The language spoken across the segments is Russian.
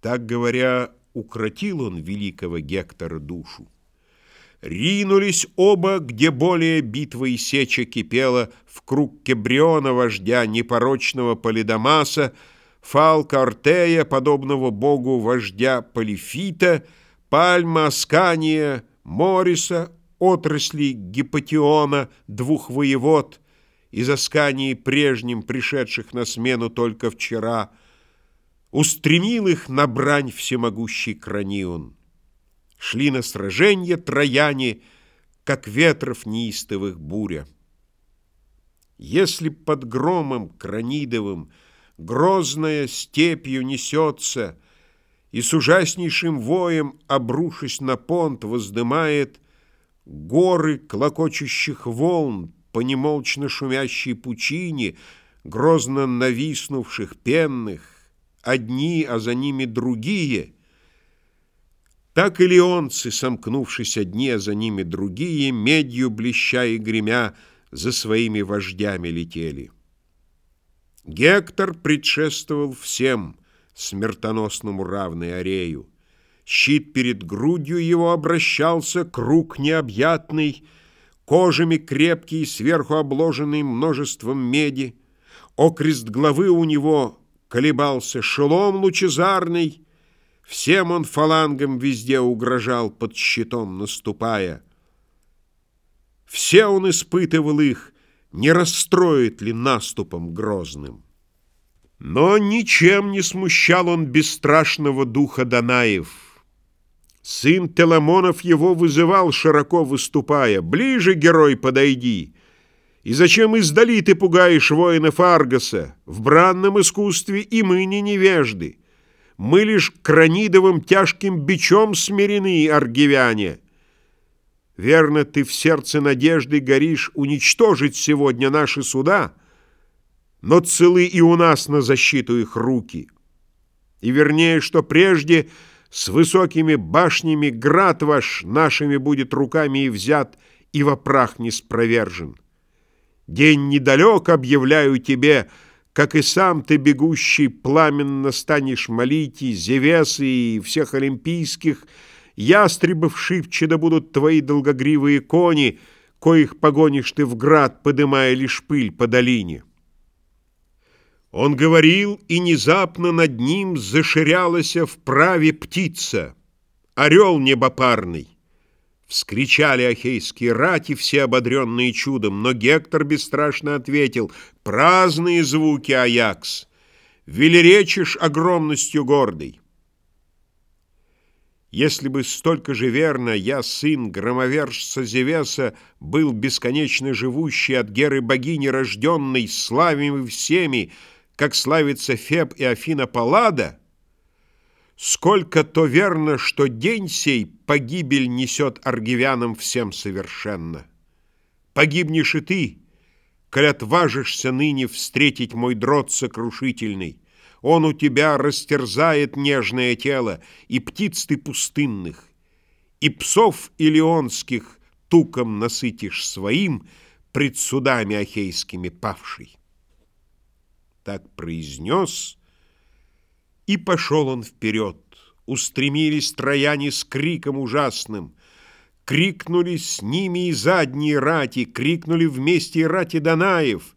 Так говоря, укротил он великого Гектора душу. Ринулись оба, где более битва и сеча кипела, в круг Кебриона, вождя непорочного Полидамаса, Фалка Артея, подобного богу вождя Полифита, Пальма Аскания, Мориса, отрасли Гипотиона, двух воевод, из Аскании прежним, пришедших на смену только вчера, устремил их на брань всемогущий Кранион. Шли на сраженье трояне, как ветров неистовых буря. Если под громом кранидовым Грозная степью несется И с ужаснейшим воем, обрушись на понт, Воздымает горы клокочущих волн По немолчно шумящей пучине, Грозно нависнувших пенных, Одни, а за ними другие — так и леонцы, сомкнувшись одни, а за ними другие, Медью блеща и гремя, за своими вождями летели. Гектор предшествовал всем, смертоносному равный Арею. Щит перед грудью его обращался, круг необъятный, Кожами крепкий, сверху обложенный множеством меди. Окрест главы у него колебался, шелом лучезарный. Всем он фалангом везде угрожал, под щитом наступая. Все он испытывал их, не расстроит ли наступом грозным. Но ничем не смущал он бесстрашного духа Данаев. Сын Теламонов его вызывал, широко выступая. «Ближе, герой, подойди!» И зачем издали ты пугаешь воинов Аргоса? В бранном искусстве и мы не невежды. Мы лишь кранидовым тяжким бичом смирены, аргивяне. Верно, ты в сердце надежды горишь уничтожить сегодня наши суда, но целы и у нас на защиту их руки. И вернее, что прежде с высокими башнями град ваш нашими будет руками и взят, и во прах не спровержен. День недалек, объявляю тебе, как и сам ты, бегущий, пламенно станешь молить и Зевесы, и всех олимпийских, Ястребов шибче да будут твои долгогривые кони, Коих погонишь ты в град, подымая лишь пыль по долине. Он говорил, и внезапно над ним заширялась в праве птица, Орел небопарный. Вскричали ахейские рати, все ободренные чудом, но Гектор бесстрашно ответил «Праздные звуки, Аякс! Велеречишь огромностью гордой!» Если бы столько же верно я, сын громовержца Зевеса, был бесконечно живущий от Геры богини рожденной, славимый всеми, как славится Феб и Афина Паллада, сколько то верно, что день сей погибель несет аргивянам всем совершенно. Погибнешь и ты, коль отважишься ныне встретить мой дрот сокрушительный, он у тебя растерзает нежное тело, и птиц ты пустынных, и псов илионских туком насытишь своим пред судами ахейскими павший. Так произнес, и пошел он вперед. Устремились трояне с криком ужасным. Крикнули с ними и задние рати, крикнули вместе и рати Данаев.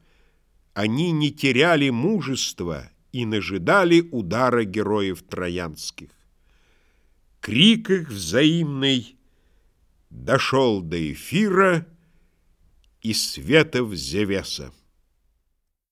Они не теряли мужества и нажидали удара героев троянских. Крик их взаимный дошел до эфира и светов Зевеса.